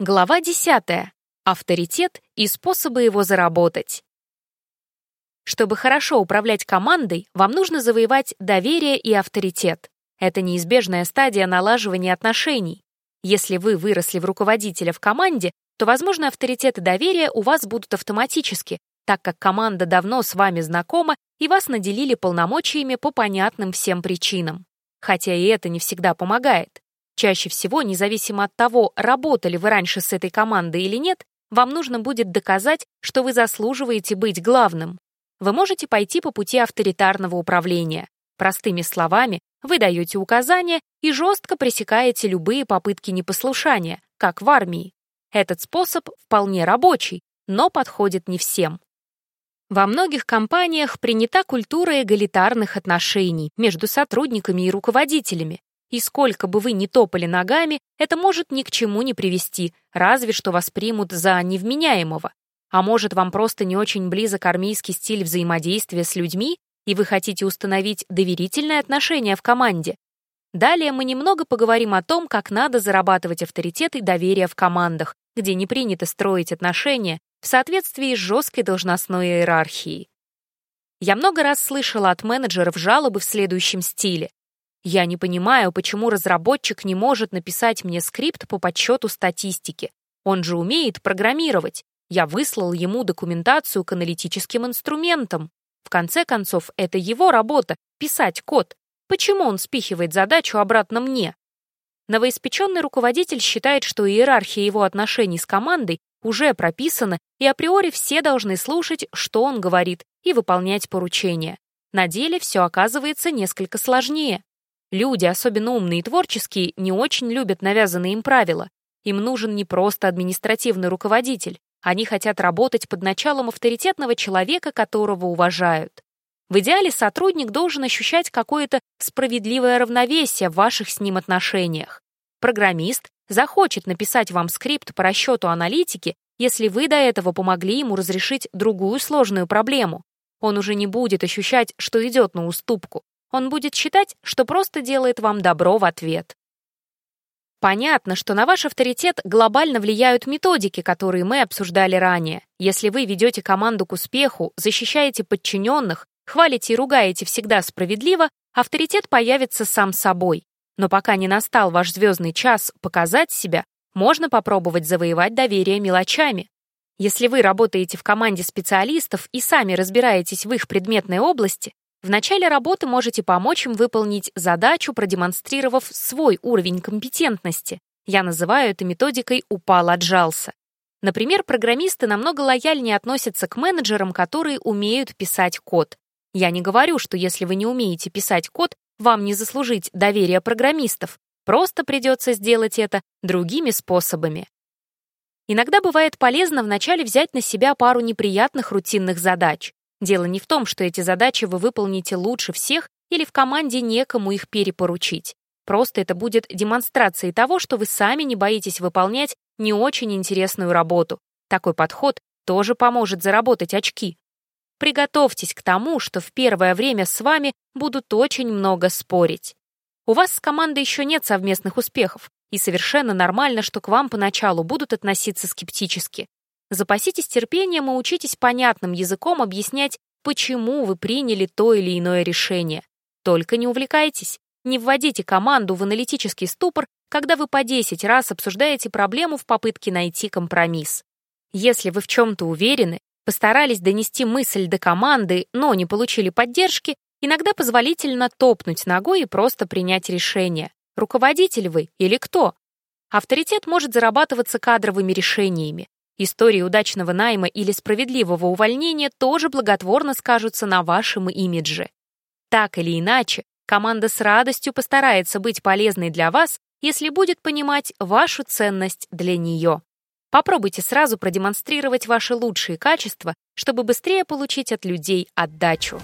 Глава 10. Авторитет и способы его заработать. Чтобы хорошо управлять командой, вам нужно завоевать доверие и авторитет. Это неизбежная стадия налаживания отношений. Если вы выросли в руководителя в команде, то, возможно, авторитет и доверие у вас будут автоматически, так как команда давно с вами знакома и вас наделили полномочиями по понятным всем причинам. Хотя и это не всегда помогает. Чаще всего, независимо от того, работали вы раньше с этой командой или нет, вам нужно будет доказать, что вы заслуживаете быть главным. Вы можете пойти по пути авторитарного управления. Простыми словами, вы даете указания и жестко пресекаете любые попытки непослушания, как в армии. Этот способ вполне рабочий, но подходит не всем. Во многих компаниях принята культура эгалитарных отношений между сотрудниками и руководителями, и сколько бы вы ни топали ногами, это может ни к чему не привести, разве что вас примут за невменяемого. А может, вам просто не очень близок армейский стиль взаимодействия с людьми, и вы хотите установить доверительные отношения в команде. Далее мы немного поговорим о том, как надо зарабатывать авторитет и доверие в командах, где не принято строить отношения в соответствии с жесткой должностной иерархией. Я много раз слышала от менеджеров жалобы в следующем стиле. Я не понимаю, почему разработчик не может написать мне скрипт по подсчету статистики. Он же умеет программировать. Я выслал ему документацию к аналитическим инструментам. В конце концов, это его работа — писать код. Почему он спихивает задачу обратно мне? Новоиспеченный руководитель считает, что иерархия его отношений с командой уже прописана, и априори все должны слушать, что он говорит, и выполнять поручения. На деле все оказывается несколько сложнее. Люди, особенно умные и творческие, не очень любят навязанные им правила. Им нужен не просто административный руководитель. Они хотят работать под началом авторитетного человека, которого уважают. В идеале сотрудник должен ощущать какое-то справедливое равновесие в ваших с ним отношениях. Программист захочет написать вам скрипт по расчету аналитики, если вы до этого помогли ему разрешить другую сложную проблему. Он уже не будет ощущать, что идет на уступку он будет считать, что просто делает вам добро в ответ. Понятно, что на ваш авторитет глобально влияют методики, которые мы обсуждали ранее. Если вы ведете команду к успеху, защищаете подчиненных, хвалите и ругаете всегда справедливо, авторитет появится сам собой. Но пока не настал ваш звездный час показать себя, можно попробовать завоевать доверие мелочами. Если вы работаете в команде специалистов и сами разбираетесь в их предметной области, в начале работы можете помочь им выполнить задачу, продемонстрировав свой уровень компетентности. Я называю это методикой «упал-отжался». Например, программисты намного лояльнее относятся к менеджерам, которые умеют писать код. Я не говорю, что если вы не умеете писать код, вам не заслужить доверие программистов. Просто придется сделать это другими способами. Иногда бывает полезно вначале взять на себя пару неприятных рутинных задач. Дело не в том, что эти задачи вы выполните лучше всех или в команде некому их перепоручить. Просто это будет демонстрацией того, что вы сами не боитесь выполнять не очень интересную работу. Такой подход тоже поможет заработать очки. Приготовьтесь к тому, что в первое время с вами будут очень много спорить. У вас с командой еще нет совместных успехов, и совершенно нормально, что к вам поначалу будут относиться скептически. Запаситесь терпением и учитесь понятным языком объяснять, почему вы приняли то или иное решение. Только не увлекайтесь. Не вводите команду в аналитический ступор, когда вы по 10 раз обсуждаете проблему в попытке найти компромисс. Если вы в чем-то уверены, постарались донести мысль до команды, но не получили поддержки, иногда позволительно топнуть ногой и просто принять решение. Руководитель вы или кто? Авторитет может зарабатываться кадровыми решениями. Истории удачного найма или справедливого увольнения тоже благотворно скажутся на вашем имидже. Так или иначе, команда с радостью постарается быть полезной для вас, если будет понимать вашу ценность для нее. Попробуйте сразу продемонстрировать ваши лучшие качества, чтобы быстрее получить от людей отдачу.